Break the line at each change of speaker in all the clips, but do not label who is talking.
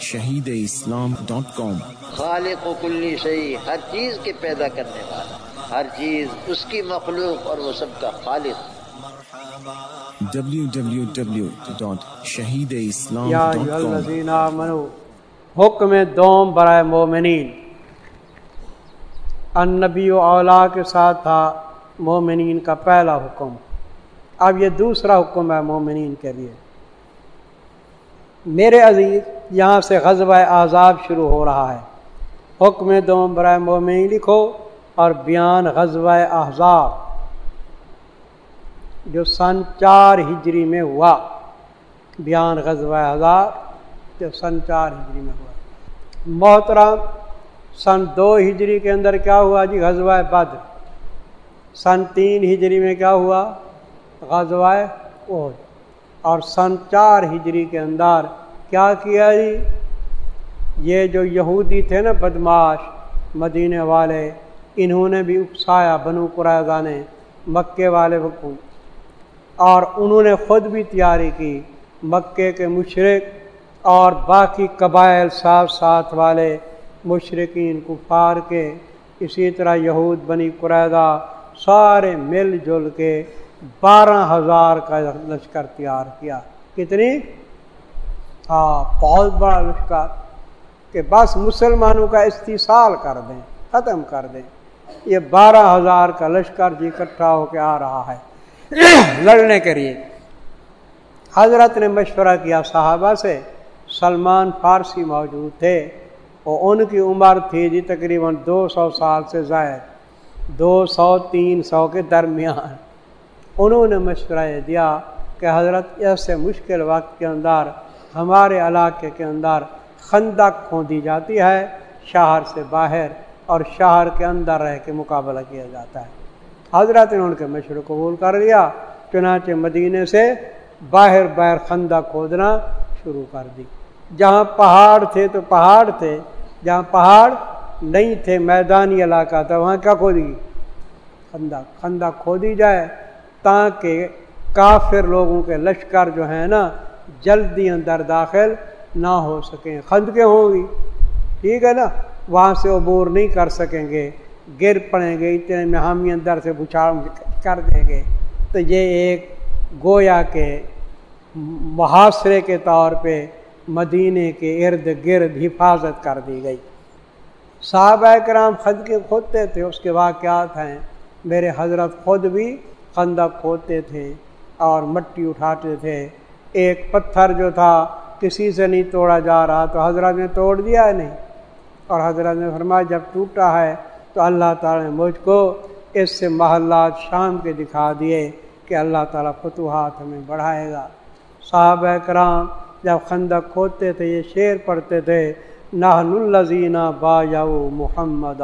شہید اسلام ڈاٹ کام۔
خالق و کلی شہی ہر چیز کے پیدا کرنے والا ہر چیز اس کی مخلوق اور وہ سب کا خالق۔
آمنو حکم دوم برائے مومنین۔ النبی و اولا کے ساتھ تھا مومنین کا پہلا حکم۔ اب یہ دوسرا حکم ہے مومنین کے لیے۔ میرے عزیز یہاں سے غزوہ عذاب شروع ہو رہا ہے۔ حکم دوم برائے مومنین لکھو اور بیان غزوہ احزاب جو سن چار ہجری میں ہوا۔ بیان غزوہ احزاب جو سن چار ہجری میں ہوا۔ محترم، سن دو ہجری کے اندر کیا ہوا جی؟ غزوہ بدر۔ سن تین ہجری میں کیا ہوا؟ غزوہ اوج اور سن چار ہجری کے اندر کیا کیا جی؟ یہ جو یہودی تھے نا بدماش مدینے والے، انہوں نے بھی اکسایا بنو قرضہ نے، مکے والے حکومت اور انہوں نے خود بھی تیاری کی، مکے کے مشرق اور باقی قبائل ساتھ ساتھ والے مشرقین، کفار کے۔ اسی طرح یہود، بنی قریدہ سارے مل جل کے بارہ ہزار کا لشکر تیار کیا۔ کتنی؟ ہاں بہت بڑا لشکر کہ بس مسلمانوں کا استحصال کر دیں، ختم کر دیں۔ یہ بارہ ہزار کا لشکر جی اکٹھا ہو کے آ رہا ہے لڑنے کے لیے۔ حضرت نے مشورہ کیا صحابہ سے، سلمان فارسی موجود تھے اور ان کی عمر تھی جی تقریباً دو سو سال سے زائد، دو سو تین سو کے درمیان۔ انہوں نے مشورہ دیا کہ حضرت ایسے مشکل وقت کے اندر ہمارے علاقے کے اندر خندق کھودی جاتی ہے، شہر سے باہر اور شہر کے اندر رہ کے مقابلہ کیا جاتا ہے۔ حضرت نے ان کے مشورے قبول کر لیا، چنانچہ مدینے سے باہر باہر خندہ کھودنا شروع کر دی۔ جہاں پہاڑ تھے تو پہاڑ تھے، جہاں پہاڑ نہیں تھے، میدانی علاقہ تھا، وہاں کیا کھودی؟ خندہ خندہ کھودی جائے تاکہ کافر لوگوں کے لشکر جو ہیں نا جلدی اندر داخل نہ ہو سکیں۔ خند کے ہوں گی؟ ٹھیک ہے نا؟ وہاں سے عبور نہیں کر سکیں گے۔ گر پڑیں گے، اتنے میں ہم ہی اندر سے بچھاڑ کر دیں گے۔ تو یہ ایک گویا کے محاصرے کے طور پہ مدینے کے ارد گرد حفاظت کر دی گئی۔ صحابہ کرام خد کے کھودتے تھے، اس کے واقعات ہیں۔ میرے حضرت خود بھی خندق کھودتے تھے اور مٹی اٹھاتے تھے۔ ایک پتھر جو تھا، کسی سے نہیں توڑا جا رہا، تو حضرت نے توڑ دیا ہے نہیں؟ اور حضرت نے فرمایا، جب ٹوٹا ہے تو اللہ تعالیٰ نے مجھ کو اس سے محلات شام کے دکھا دیے کہ اللہ تعالیٰ فتوحات ہمیں بڑھائے گا۔ صحابہ کرام جب خندق کھودتے تھے، یہ شعر پڑھتے تھے نہن الزینہ با یو محمد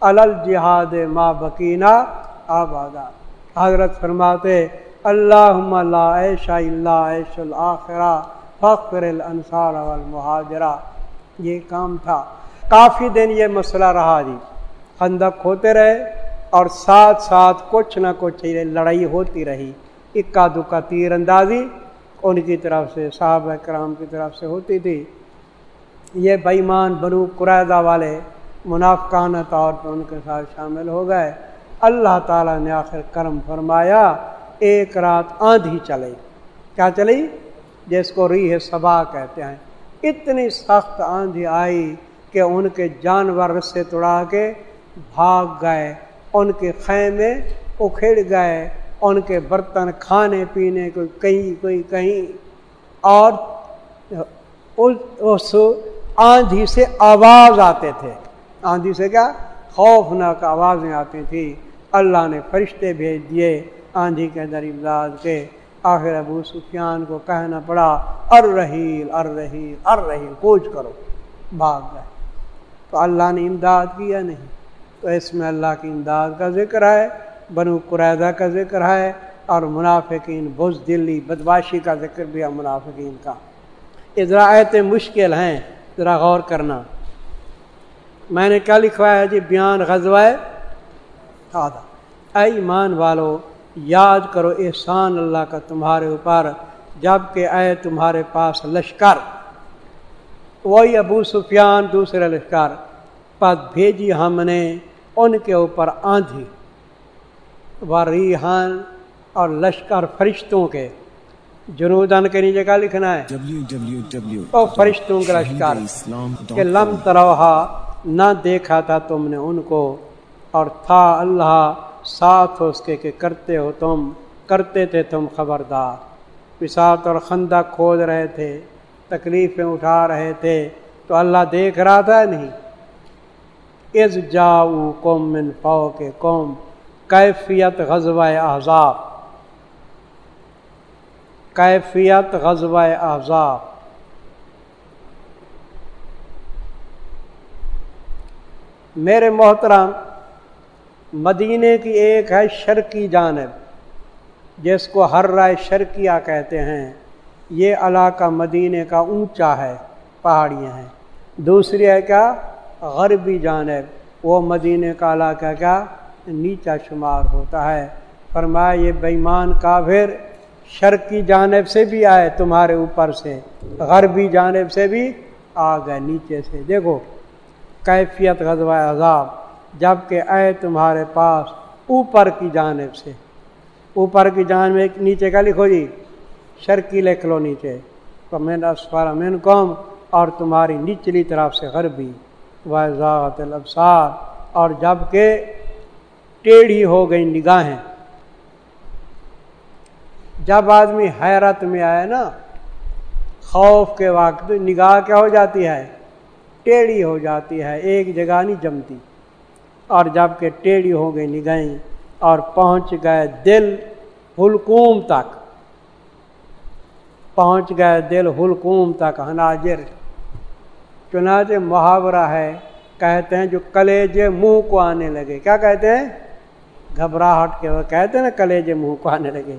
الجہاد ما بکینہ آبادا۔ حضرت فرماتے اللہ لا عیش اللہ عیش الآخرہ فخر الانصار والمہاجرہ۔ یہ کام تھا۔ کافی دن یہ مسئلہ رہا جی۔ خندق ہوتے رہے اور ساتھ ساتھ کچھ نہ کچھ لڑائی ہوتی رہی۔ اکا دکا تیر اندازی ان کی طرف سے، صحابہ کرام کی طرف سے ہوتی تھی۔ یہ بےمان بنو قرائدہ والے منافقانہ طور پر ان کے ساتھ شامل ہو گئے۔ اللہ تعالیٰ نے آخر کرم فرمایا۔ ایک رات آندھی چلی۔ کیا چلی؟ جس کو ریح صبا کہتے ہیں۔ اتنی سخت آندھی آئی کہ ان کے جانور سے توڑا کے بھاگ گئے، ان کے خیمے اکھڑ گئے، ان کے برتن کھانے پینے کو کہیں کوئی کہیں۔ اور اس آندھی سے آواز آتے تھے۔ آندھی سے کیا؟ خوفناک آوازیں آتی تھیں۔ اللہ نے فرشتے بھیج دیے۔ آندھی کے اندر امداد کے آخر ابو سفیان کو کہنا پڑا ار رحیل ار رحیل ار رحیل کوچ کرو، بھاگ گئے. تو اللہ نے امداد کیا نہیں، تو اس میں اللہ کی امداد کا ذکر ہے، بنو قریدہ کا ذکر ہے، اور منافقین بز دلی بدماشی کا ذکر بھی ہے، منافقین کا۔ ادرا مشکل ہیں، ذرا غور کرنا۔ میں نے کیا لکھوایا جی؟ بیان غزوہ اے ایمان والو یاد کرو احسان اللہ کا تمہارے اوپر جبکہ اے تمہارے پاس لشکر۔ وہی ابو سفیان دوسرے لشکر۔ پس بھیجی ہم نے ان کے اوپر آندھی۔ و ریحان اور لشکر فرشتوں کے۔ جنودن کے نیچے کا لکھنا ہے؟ او فرشتوں کے لشکر کہ لم تروہا نہ دیکھا تھا تم نے ان کو اور تھا اللہ ساتھ اس کے کہ کرتے ہو تم، کرتے تھے تم خبردار۔ پسات اور خندہ کھود رہے تھے، تکلیفیں اٹھا رہے تھے، تو اللہ دیکھ رہا تھا نہیں۔ از جاؤ قوم من فو کے قوم کیفیت غزوہ احزاب۔ کیفیت غزوہ احزاب۔ میرے محترم مدینے کی ایک ہے شرکی جانب، جس کو ہر رائے شرکیہ کہتے ہیں۔ یہ علاقہ مدینے کا اونچا ہے، پہاڑیاں ہیں۔ دوسری ہے کیا؟ غربی جانب۔ وہ مدینے کا علاقہ کیا؟ نیچا شمار ہوتا ہے۔ فرمایا، یہ بےمان کافر شرکی جانب سے بھی آئے تمہارے اوپر سے، غربی جانب سے بھی آ گئے نیچے سے۔ دیکھو، کیفیت غزوہ عذاب۔ جبکہ اے تمہارے پاس اوپر کی جانب سے۔ اوپر کی جانب نیچے کا لکھو جی شرکی لکھ لو نیچے۔ تو میں مین قوم اور تمہاری نچلی طرف سے غربی۔ واضح الابصار، اور جبکہ ٹیڑھی ہو گئی نگاہیں۔ جب آدمی حیرت میں آئے نا، خوف کے وقت نگاہ کیا ہو جاتی ہے؟ ٹیڑھی ہو جاتی ہے، ایک جگہ نہیں جمتی۔ اور جبکہ ٹیڑھی ہو گئی نگاہیں اور پہنچ گئے دل حلقوم تک۔ پہنچ گئے دل حلقوم تک حناجر چنانچہ محاورہ ہے، کہتے ہیں جو کلیجے منہ کو آنے لگے۔ کیا کہتے ہیں؟ گھبراہٹ کے وہ کہتے ہیں نا کلیجے منہ کو آنے لگے۔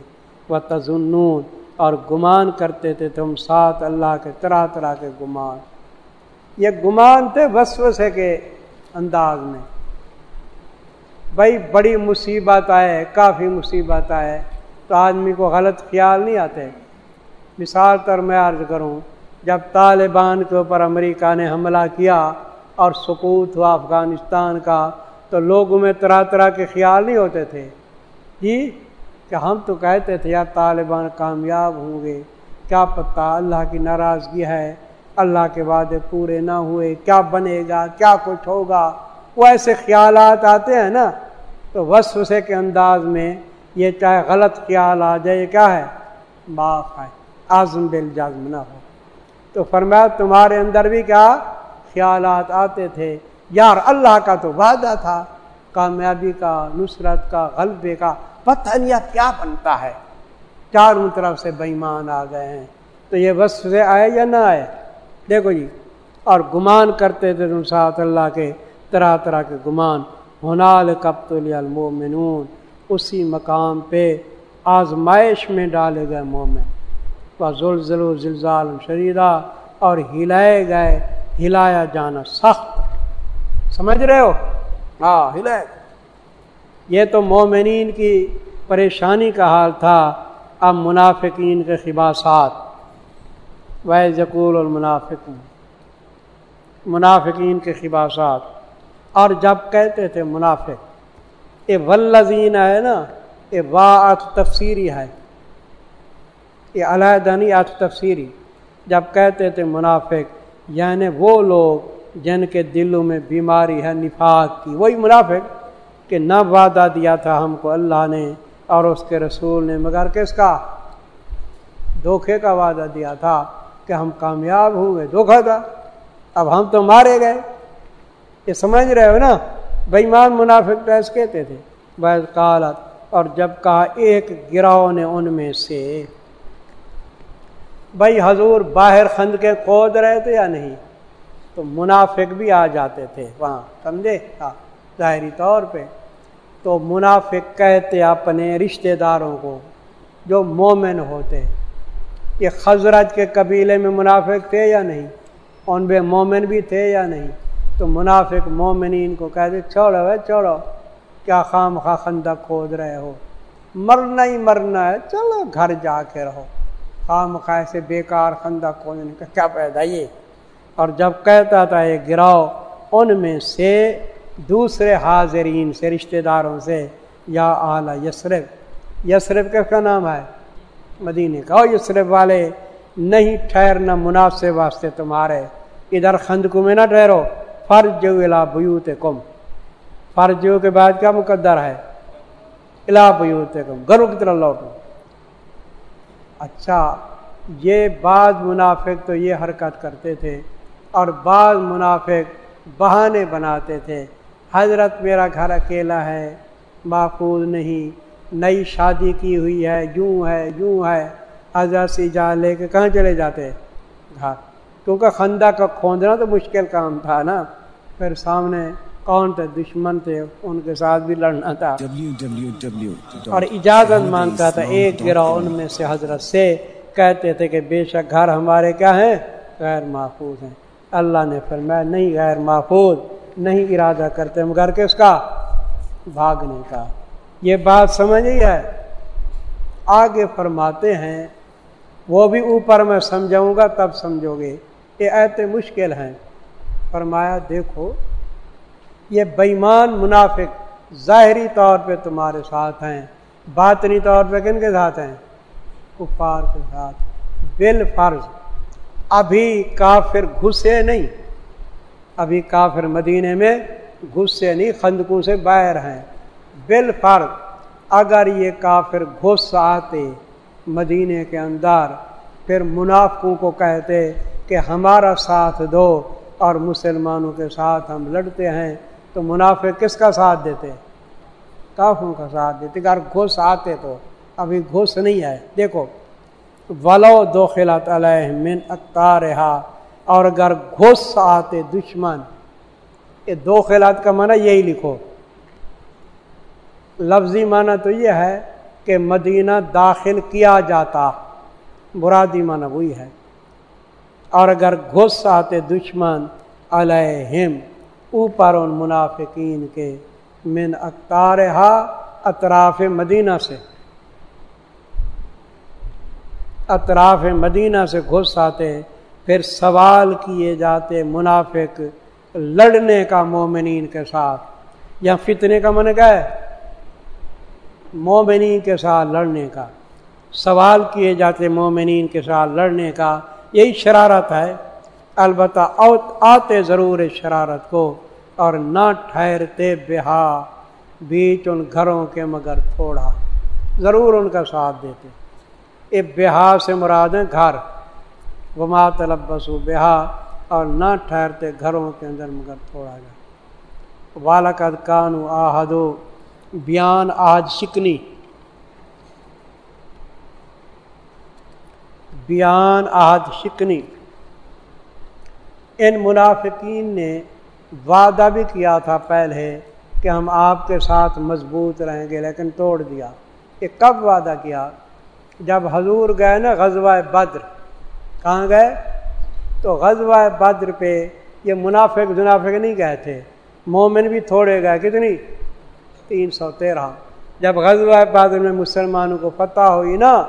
وہ تزنون اور گمان کرتے تھے تم ساتھ اللہ کے، طرح طرح کے گمان۔ یہ گمان تھے وسوسے کے انداز میں۔ بھائی بڑی مصیبت آئے، کافی مصیبت آئے۔ تو آدمی کو غلط خیال نہیں آتے۔ مثال طور میں عرض کروں، جب طالبان کے اوپر امریکہ نے حملہ کیا اور سکوت ہوا افغانستان کا، تو لوگوں میں طرح طرح کے خیال نہیں ہوتے تھے۔ جی کہ ہم تو کہتے تھے، یار طالبان کامیاب ہوں گے۔ کیا پتہ اللہ کی ناراضگی ہے۔ اللہ کے وعدے پورے نہ ہوئے۔ کیا بنے گا؟ کیا کچھ ہوگا؟ وہ ایسے خیالات آتے ہیں نا، تو وسوسے کے انداز میں یہ چاہے غلط خیال آ جائے کیا ہے؟ معاف ہے آزم بل جازم نہ ہو۔ تو فرمایا، تمہارے اندر بھی کیا خیالات آتے تھے؟ یار، اللہ کا تو وعدہ تھا، کامیابی کا، نصرت کا، غلبے کا، پتہ نہیں کیا بنتا ہے۔ چاروں طرف سے بےمان آ گئے ہیں۔ تو یہ بس سے آئے یا نہ آئے؟ دیکھو جی اور گمان کرتے تھے تم ساتھ اللہ کے طرح طرح کے گمان، ہنال کب المومنون اسی مقام پہ آزمائش میں ڈالے گئے مومن۔ زلزل و زلزال شریدہ اور ہلائے گئے، ہلایا جانا سخت۔ سمجھ رہے ہو؟ ہاں ہلائے یہ تو مومنین کی پریشانی کا حال تھا، اب منافقین کے خباسات وہ ذکول المنافق منافقین کے خباسات اور جب کہتے تھے منافق یہ ولزین ہے نا یہ واعت تفسیری ہے یہ علیحدہ نہیں آج تفسیری۔ جب کہتے تھے منافق یعنی وہ لوگ جن کے دلوں میں بیماری ہے، نفاق کی، وہی منافق کہ نہ وعدہ دیا تھا ہم کو اللہ نے اور اس کے رسول نے، مگر کس کا؟ دھوکھے کا وعدہ دیا تھا کہ ہم کامیاب ہوں گے دھوکھا تھا اب ہم تو مارے گئے۔ یہ سمجھ رہے ہو نا؟ بےمان منافق پیس کہتے تھے۔ بعض کالت اور جب کہا ایک گراؤ نے ان میں سے بھائی حضور باہر خند کے کھود رہے تھے یا نہیں؟ تو منافق بھی آ جاتے تھے وہاں، سمجھے؟ ہاں ظاہری طور پہ۔ تو منافق کہتے اپنے رشتہ داروں کو، جو مومن ہوتے یہ خزرت کے قبیلے میں منافق تھے یا نہیں؟ ان میں مومن بھی تھے یا نہیں؟ تو منافق مومنین کو کہتے چھوڑو ہے چھوڑو کیا خام خواہ خندہ کھود رہے ہو؟ مرنا ہی مرنا ہے، چلو گھر جا کے رہو۔ خام خواہ سے بیکار خندہ کھودنے کا کیا پیدا یہ؟ اور جب کہتا تھا یہ گراؤ، ان میں سے دوسرے حاضرین سے، رشتہ داروں سے، یا اعلیٰ یسرف۔ یسرف کس کا نام ہے؟ مدینے کا۔ یسرف والے، نہیں ٹھہرنا مناسب واسطے تمہارے۔ ادھر خندکوں میں نہ ٹھہرو۔ فرض جو الا بیوت کم فرض جو کے بعد کیا مقدر ہے؟ الا بیوت کم گرو کی طرح لوٹو۔ اچھا یہ بعض منافق تو یہ حرکت کرتے تھے اور بعض منافق بہانے بناتے تھے۔ حضرت میرا گھر اکیلا ہے، محفوظ نہیں، نئی شادی کی ہوئی ہے، یوں ہے یوں ہے۔ حضرت سے جا لے کے کہاں چلے جاتے؟ گھر۔ کیونکہ خندہ کا کھوندنا تو مشکل کام تھا نا۔ پھر سامنے کون تھے دشمن تھے ان کے ساتھ بھی لڑنا تھا۔ اور اجازت مانگتا تھا ایک گروہ ان میں سے حضرت سے کہتے تھے کہ بے شک گھر ہمارے کیا ہیں؟ غیر محفوظ ہیں۔ اللہ نے فرمایا نہیں غیر محفوظ نہیں ارادہ کرتے ہم گھر کس کا؟ بھاگنے کا۔ یہ بات سمجھ ہی ہے۔ آگے فرماتے ہیں وہ بھی اوپر میں سمجھاؤں گا تب سمجھو گے۔ یہ ایتے مشکل ہیں۔ فرمایا، دیکھو، یہ بےمان منافق ظاہری طور پہ تمہارے ساتھ ہیں، باطنی طور پہ کن کے ساتھ ہیں؟ کفار کے ساتھ۔ بال فرض ابھی کافر گھسے نہیں۔ ابھی کافر مدینے میں گھسے نہیں، خندقوں سے باہر ہیں۔ بال فرض اگر یہ کافر گھس آتے مدینے کے اندر، پھر منافقوں کو کہتے کہ ہمارا ساتھ دو۔ اور مسلمانوں کے ساتھ ہم لڑتے ہیں، تو منافع کس کا ساتھ دیتے؟ کافوں کا ساتھ دیتے۔ اگر گھس آتے تو ابھی گھس نہیں ہے دیکھو، ولو دو خلاط علیہ من اختار اور اگر گھس آتے دشمن، یہ دو خلات کا معنی یہی لکھو۔ لفظی معنی تو یہ ہے کہ مدینہ داخل کیا جاتا۔ برادی معنی وہی ہے۔ اور اگر گھس آتے دشمن علیہم اوپر ان منافقین کے من اختار اطراف مدینہ سے۔ اطراف مدینہ سے گھس آتے پھر سوال کیے جاتے منافق لڑنے کا مومنین کے ساتھ، یا فتنے کا من کا ہے مومنین کے ساتھ لڑنے کا۔ سوال کیے جاتے مومنین کے ساتھ لڑنے کا یہی شرارت ہے۔ البتہ آتے ضرور شرارت کو اور نہ ٹھہرتے بہا، بیچ ان گھروں کے مگر تھوڑا۔ ضرور ان کا ساتھ دیتے۔ اے بہا سے مراد ہیں گھر۔ وما تلبس و بہا اور نہ ٹھہرتے گھروں کے اندر مگر تھوڑا جا والد کانو آہدو، بیان آج شکنی بیان آج شکنی۔ ان منافقین نے وعدہ بھی کیا تھا پہلے کہ ہم آپ کے ساتھ مضبوط رہیں گے، لیکن توڑ دیا۔ یہ کب وعدہ کیا؟ جب حضور گئے نا غزوہ بدر۔ کہاں گئے؟ تو غزوہ بدر پہ یہ منافق منافق نہیں گئے تھے، مومن بھی تھوڑے گئے۔ کتنی؟ تین سو تیرہ۔ جب غزوہ بدر میں مسلمانوں کو فتح ہوئی نا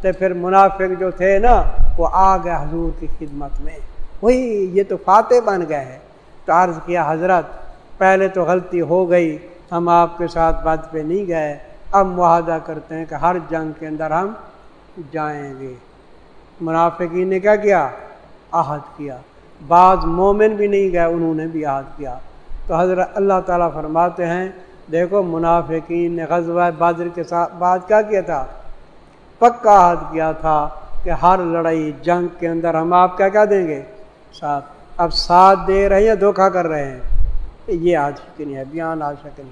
تو پھر منافق جو تھے نا، وہ آ گئے حضور کی خدمت میں۔ وہی یہ تو فاتح بن گئے ہیں۔ تو عرض کیا، حضرت، پہلے تو غلطی ہو گئی، ہم آپ کے ساتھ بد پہ نہیں گئے۔ اب معاہدہ کرتے ہیں کہ ہر جنگ کے اندر ہم جائیں گے۔ منافقین نے کیا کیا؟ عہد کیا۔ بعض مومن بھی نہیں گئے، انہوں نے بھی عہد کیا۔ تو حضرت اللہ تعالیٰ فرماتے ہیں، دیکھو، منافقین نے غزوہ بادر کے ساتھ بات کیا کیا تھا؟ پکا عہد کیا تھا کہ ہر لڑائی جنگ کے اندر ہم آپ کیا کیا دیں گے؟ ساتھ۔ اب ساتھ دے رہے ہیں دھوکھا کر رہے ہیں۔ یہ آج شکنی ہے، بیان آج شکنی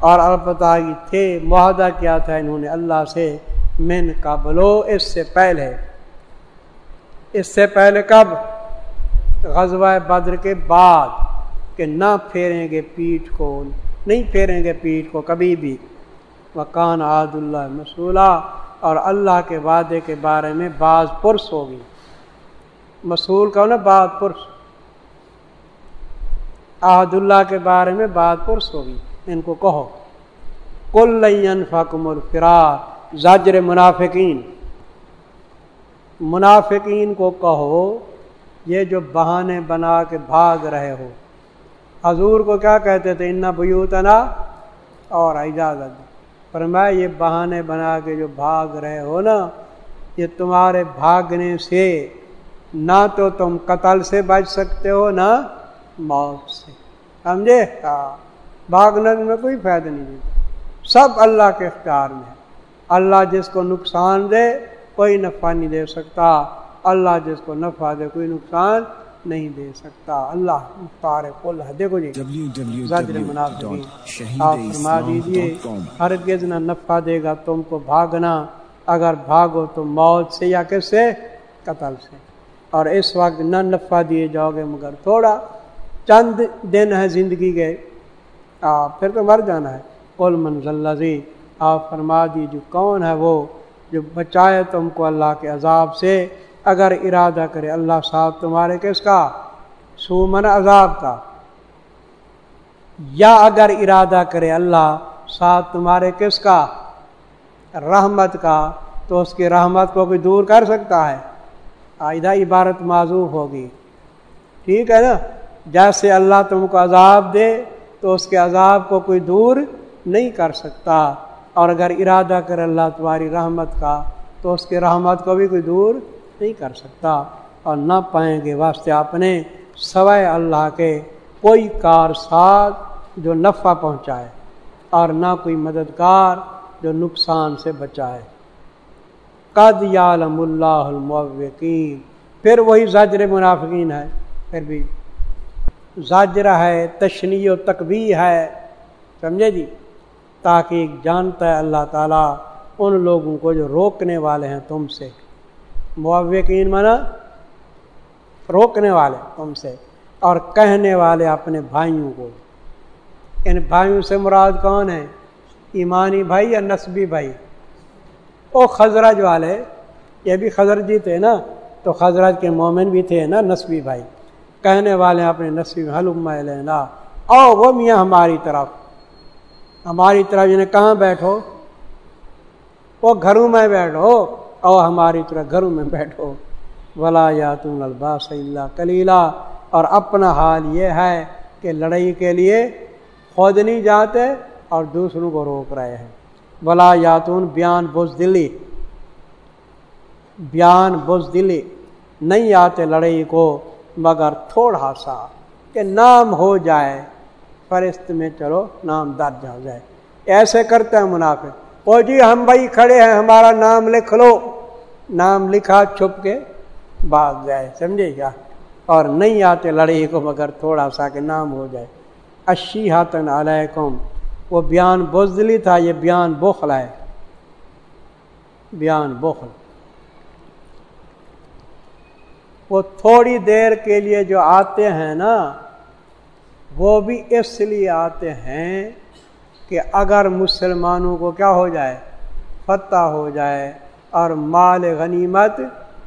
اور البتہ تھے، معاہدہ کیا تھا انہوں نے اللہ سے، من قبلو اس سے پہلے۔ اس سے پہلے کب؟ غزوہ بدر کے بعد کہ نہ پھیریں گے پیٹھ کو، نہیں پھیریں گے پیٹھ کو کبھی بھی۔ مکان عاد اللہ مسولہ اور اللہ کے وعدے کے بارے میں بعض پرس ہوگی۔ مسول کا نا بات پرس۔ عہد اللہ کے بارے میں بات پرس ہوگی۔ ان کو کہو۔ کل فکم الفرار۔ زاجر منافقین۔ منافقین کو کہو۔ یہ جو بہانے بنا کے بھاگ رہے ہو۔ حضور کو کیا کہتے تھے؟ ان بیوتنا اور اجازت۔ پر میں یہ بہانے بنا کے جو بھاگ رہے ہو نا، یہ تمہارے بھاگنے سے نہ تو تم قتل سے بچ سکتے ہو نہ موت سے۔ سمجھے؟ ہاں۔ بھاگنے میں کوئی فائدہ نہیں دیتا۔ سب اللہ کے اختیار میں اللہ جس کو نقصان دے، کوئی نفع نہیں دے سکتا۔ اللہ جس کو نفع دے، کوئی نقصان نہیں دے سکتا۔ اللہ مختار کل ہے دیکھو جی زجر منافقین آپ فرما دیجیے، ہرگز نہ نفع دے گا تم کو بھاگنا۔ اگر بھاگو تو موت سے یا کس سے قتل سے۔ اور اس وقت نہ نفع دیے جاؤ گے، مگر تھوڑا چند دن ہے زندگی کے۔ آپ پھر تو مر جانا ہے۔ کل منزل آپ فرما دیجیے کون ہے وہ جو بچائے تم کو اللہ کے عذاب سے؟ اگر ارادہ کرے، اللہ صاحب تمہارے کس کا سومن عذاب کا یا اگر ارادہ کرے، اللہ صاحب تمہارے کس کا رحمت کا، تو اس کی رحمت کو بھی دور کر سکتا ہے۔ آئدہ عبارت معذوف ہوگی۔ ٹھیک ہے نا؟ جیسے اللہ تم کو عذاب دے، تو اس کے عذاب کو کوئی دور نہیں کر سکتا۔ اور اگر ارادہ کرے اللہ تمہاری رحمت کا، تو اس کی رحمت کو بھی کوئی دور نہیں کر سکتا اور نہ پائیں گے واسطے اپنے سوائے اللہ کے کوئی کار ساتھ جو نفع پہنچائے اور نہ کوئی مددگار جو نقصان سے بچائے۔ قد یالم اللہ الموقین پھر وہی زاجر منافقین ہے پھر بھی زاجرہ ہے تشنی و تقبی ہے۔ سمجھے جی؟ تاکہ جانتا ہے اللہ تعالیٰ ان لوگوں کو جو روکنے والے ہیں تم سے۔ موقین مانا روکنے والے تم سے اور کہنے والے اپنے بھائیوں کو۔ ان بھائیوں سے مراد کون ہے ایمانی بھائی یا نسبی بھائی؟ او خزرج والے، یہ بھی خزر جی تھے نا، تو خزرج کے مومن بھی تھے نا نسبی بھائی۔ کہنے والے اپنے نسبی حلوم لینا او وہ میاں ہماری طرف۔ ہماری طرف جنہیں کہاں بیٹھو؟ وہ گھروں میں بیٹھو۔ او ہماری طرح گھروں میں بیٹھو۔ ولا یا تم الباس اللہ کلیلہ اور اپنا حال یہ ہے کہ لڑائی کے لیے خود نہیں جاتے اور دوسروں کو روک رہے ہیں۔ ولا یاتون بیان بز دلی۔ بیان بز دلی۔ نہیں آتے لڑائی کو مگر تھوڑا سا کہ نام ہو جائے فرست میں چلو نام درج ہو جائے۔ ایسے کرتے ہیں منافع او جی ہم بھائی کھڑے ہیں، ہمارا نام لکھ لو۔ نام لکھا، چھپ کے بھاگ جائے سمجھے کیا؟ اور نہیں آتے لڑائی کو مگر تھوڑا سا کہ نام ہو جائے۔ اشی ہاتن علیکم۔ وہ بیان بزدلی تھا، یہ بیان بخل ہے۔ بیان بخل۔ وہ تھوڑی دیر کے لیے جو آتے ہیں نا، وہ بھی اس لیے آتے ہیں کہ اگر مسلمانوں کو کیا ہو جائے؟ فتح ہو جائے اور مال غنیمت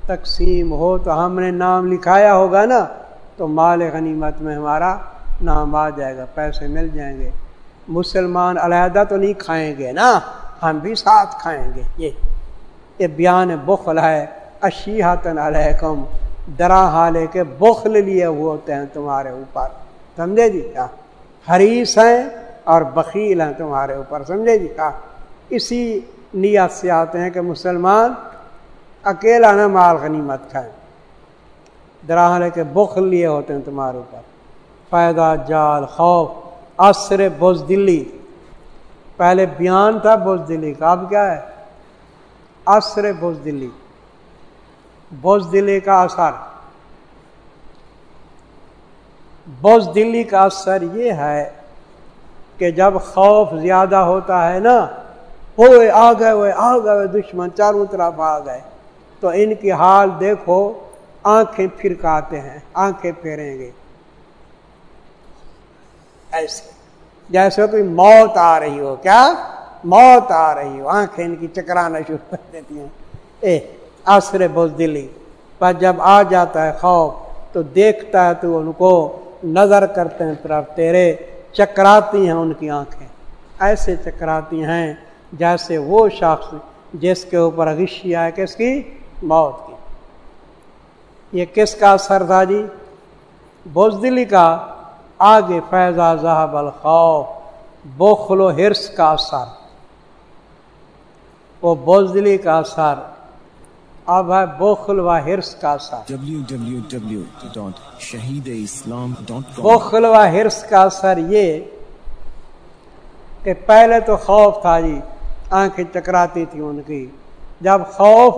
تقسیم ہو، تو ہم نے نام لکھایا ہوگا نا، تو مال غنیمت میں ہمارا نام آ جائے گا، پیسے مل جائیں گے۔ مسلمان علیحدہ تو نہیں کھائیں گے نا، ہم بھی ساتھ کھائیں گے۔ یہ یہ بیان بخل ہے۔ اشیحتن علیکم درا حالے کے بخل لیے ہوئے ہوتے ہیں تمہارے اوپر۔ سمجھے جی کیا؟ حریث ہیں اور بخیل ہیں تمہارے اوپر، سمجھے جی؟ کیا اسی نیت سے آتے ہیں کہ مسلمان اکیلا نہ مال غنیمت کھائیں۔ درا کے بخل لیے ہوتے ہیں تمہارے اوپر۔ فائدہ جال، خوف، عصر بوز دلی پہلے بیان تھا بوز دلی کا، اب کیا ہے؟ عصر بوز دلی بوز دلی کا اثر۔ بوز دلی کا اثر یہ ہے کہ جب خوف زیادہ ہوتا ہے نا، ہوئے، آ گئے، ہوئے، آ گئے دشمن چاروں طرف آ گئے۔ تو ان کی حال دیکھو، آنکھیں پھرکاتے ہیں، آنکھیں پھیریں گے۔ ایسے، جیسے کوئی موت آ رہی ہو، کیا؟ موت آ رہی ہو، آنکھیں ان کی چکرانا شروع کر دیتی ہیں۔ اے آسر بوز دلی پر جب آ جاتا ہے خوف، تو دیکھتا ہے تو ان کو نظر کرتے ہیں طرف تیرے چکراتی ہیں ان کی آنکھیں۔ ایسے چکراتی ہیں جیسے وہ شخص جس کے اوپر غشی آئے، کس کی؟ موت کی۔ یہ کس کا اثر تھا جی؟ بزدلی کا۔ آگے فیضا ذہب الخوف، بخل و ہرس کا اثر۔ وہ بزدلی کا اثر۔ اب ہے بخل و ہرس کا اثر بخل و ہرس کا اثر یہ کہ پہلے تو خوف تھا جی آنکھیں چکراتی تھی ان کی۔ جب خوف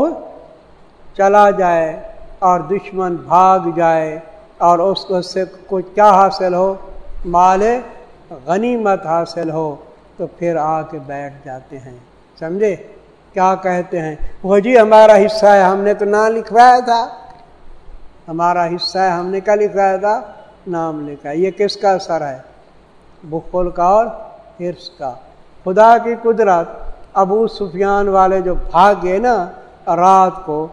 چلا جائے اور دشمن بھاگ جائے اور اس کو سے کچھ کیا حاصل ہو؟ مال غنیمت حاصل ہو تو پھر آ کے بیٹھ جاتے ہیں۔ سمجھے؟ کیا کہتے ہیں؟ وہ جی ہمارا حصہ ہے، ہم نے تو نام لکھوایا تھا۔ ہمارا حصہ ہے، ہم نے کیا لکھوایا تھا؟ نام لکھا۔ یہ کس کا اثر ہے؟ بخل کا اور حرص کا۔ خدا کی قدرت ابو سفیان والے جو بھاگے نا رات کو،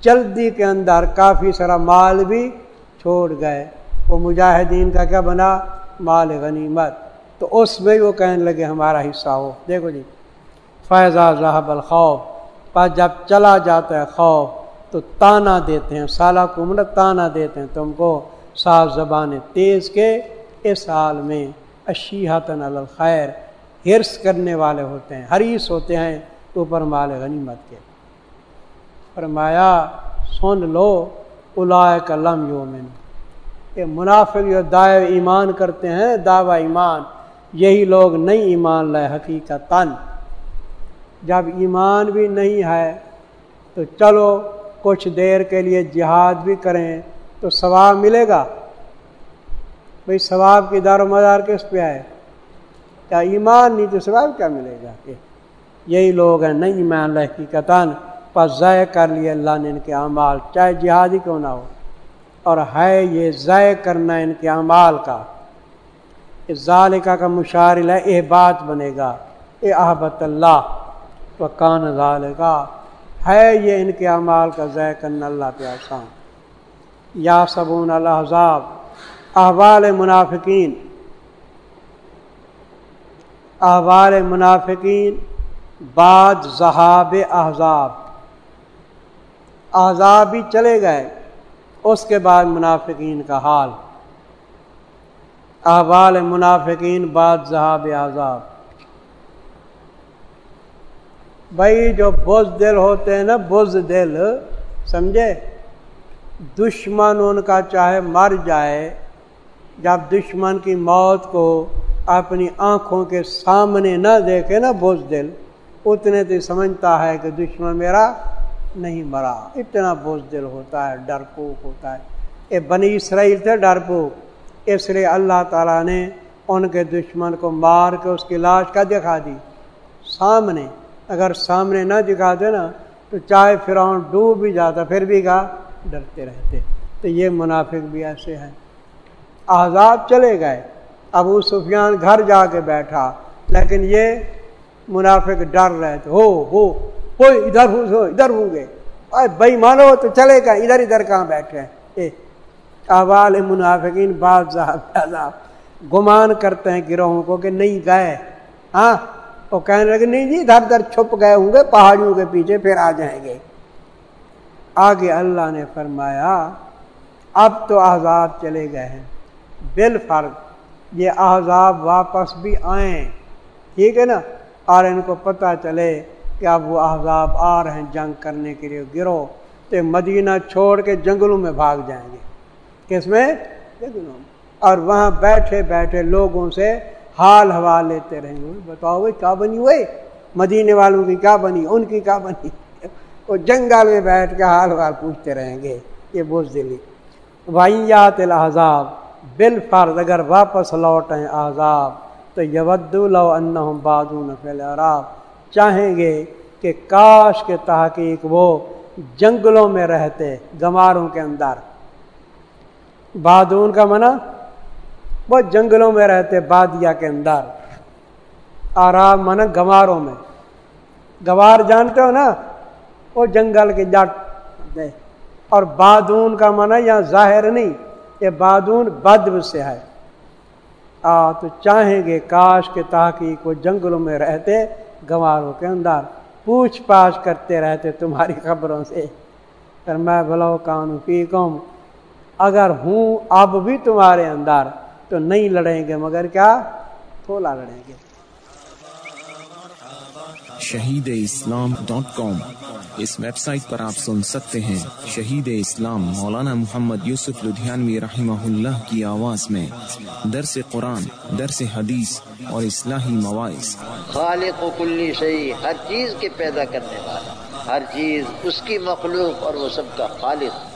جلدی کے اندر کافی سارا مال بھی چھوڑ گئے۔ وہ مجاہدین کا کیا بنا؟ مال غنیمت۔ تو اس میں وہ کہنے لگے، ہمارا حصہ ہو دیکھو جی فیضا ذہب الخوف، پر جب چلا جاتا ہے خوف، تو تانا دیتے ہیں، سالہ کمر تانا دیتے ہیں تم کو صاف زبان تیز کے اس حال میں اشیحتن الخیر ہرس کرنے والے ہوتے ہیں حریث ہوتے ہیں اوپر مال غنیمت کے۔ فرمایا، سن لو الائے لم یومن یہ منافق جو دائع ایمان کرتے ہیں، دعوی ایمان، یہی لوگ نہیں ایمان لائے حقیقت تن جب ایمان بھی نہیں ہے تو چلو کچھ دیر کے لیے جہاد بھی کریں تو ثواب ملے گا۔ بھائی ثواب کی دار و مدار کس پہ آئے کیا ایمان نہیں تو ثواب کیا ملے گا؟ کہ یہی لوگ ہیں، نہیں ایمان لہ کی قطن پر ضائع کر لیے اللہ نے ان کے اعمال۔ چاہے جہاد ہی کیوں نہ ہو، اور ہے یہ ضائع کرنا ان کے اعمال کا۔ ظالقہ کا مشارل ہے یہ بات بنے گا، اے احبت اللہ۔ و کان ظالقہ ہے یہ ان کے اعمال کا ضائع کرنا اللہ پہ آسان یا صبون الحضاب احوال منافقین۔ احوال منافقین۔ بعد ذہاب احزاب۔ احزاب بھی چلے گئے، اس کے بعد منافقین کا حال۔ احوال منافقین بعد ذہاب احزاب۔ بھائی جو بز دل ہوتے ہیں نا بز دل، سمجھے؟ دشمن ان کا چاہے مر جائے، جب دشمن کی موت کو اپنی آنکھوں کے سامنے نہ دیکھے نا بوجھ دل، اتنے تو سمجھتا ہے کہ دشمن میرا نہیں مرا۔ اتنا بوجھ دل ہوتا ہے ڈر پوک ہوتا ہے۔ یہ بنی اسرائیل تھے ڈر پوک اس لیے اللہ تعالیٰ نے ان کے دشمن کو مار کے اس کی لاش کا دکھا دی۔ سامنے اگر سامنے نہ دکھاتے نا تو چاہے فرعون ڈوب بھی جاتا، پھر بھی کہا ڈرتے رہتے۔ تو یہ منافق بھی ایسے ہیں۔ آزاد چلے گئے۔ ابو سفیان گھر جا کے بیٹھا، لیکن یہ منافق ڈر رہے تھے۔ ہو ہو ادھر ہو ادھر ہوں گے۔ بھائی مانو تو چلے گا ادھر ادھر کہاں بیٹھے ہیں؟ احوال منافقین بعض گمان کرتے ہیں گروہوں کو کہ نہیں گئے۔ ہاں وہ کہنے لگے، نہیں جی ادھر ادھر چھپ گئے ہوں گے، پہاڑیوں کے پیچھے پھر آ جائیں گے۔ آگے اللہ نے فرمایا، اب تو آزاد چلے گئے ہیں۔ بال فرق یہ احزاب واپس بھی آئیں۔ ٹھیک ہے نا؟ اور ان کو پتہ چلے کہ اب وہ احزاب آ رہے ہیں جنگ کرنے کے لیے گرو تو مدینہ چھوڑ کے جنگلوں میں بھاگ جائیں گے۔ کس میں؟ جنگلوں میں۔ اور وہاں بیٹھے بیٹھے لوگوں سے حال ہوا لیتے رہیں گے۔ بتاؤ بھائی کیا بنی ہوئی؟ مدینے والوں کی کیا بنی؟ ان کی کیا بنی؟ وہ جنگل میں بیٹھ کے حال حال پوچھتے رہیں گے۔ یہ بوجھ دلی وائیات الحضاب بال فرض اگر واپس لوٹیں عذاب، تو یود لو انہم بادون فی عراب چاہیں گے کہ کاش کے تحقیق وہ جنگلوں میں رہتے، گماروں کے اندر۔ بادون کا منع وہ جنگلوں میں رہتے بادیا کے اندر۔ آرام من گماروں میں۔ گوار جانتے ہو نا؟ وہ جنگل کے جٹ اور بادون کا منع یا ظاہر نہیں، یہ بادون بدب سے ہے۔ آ، تو چاہیں گے کاش کے تحقیق وہ جنگلوں میں رہتے گواروں کے اندر۔ پوچھ پاچھ کرتے رہتے تمہاری خبروں سے۔ پھر میں بلو کان فیکم اگر ہوں اب بھی تمہارے اندر۔ تو نہیں لڑیں گے مگر کیا؟ تھولا لڑیں گے۔
Shaheed Islam dot com. اس ویب سائٹ پر آپ سن سکتے ہیں شہید اسلام مولانا محمد یوسف لدھیانوی رحمہ اللہ کی آواز میں۔ درس قرآن درس حدیث اور اصلاحی مواعث۔
خالق و کلی شہی ہر چیز کے پیدا کرنے والا۔ ہر چیز اس کی مخلوق اور وہ سب کا خالق۔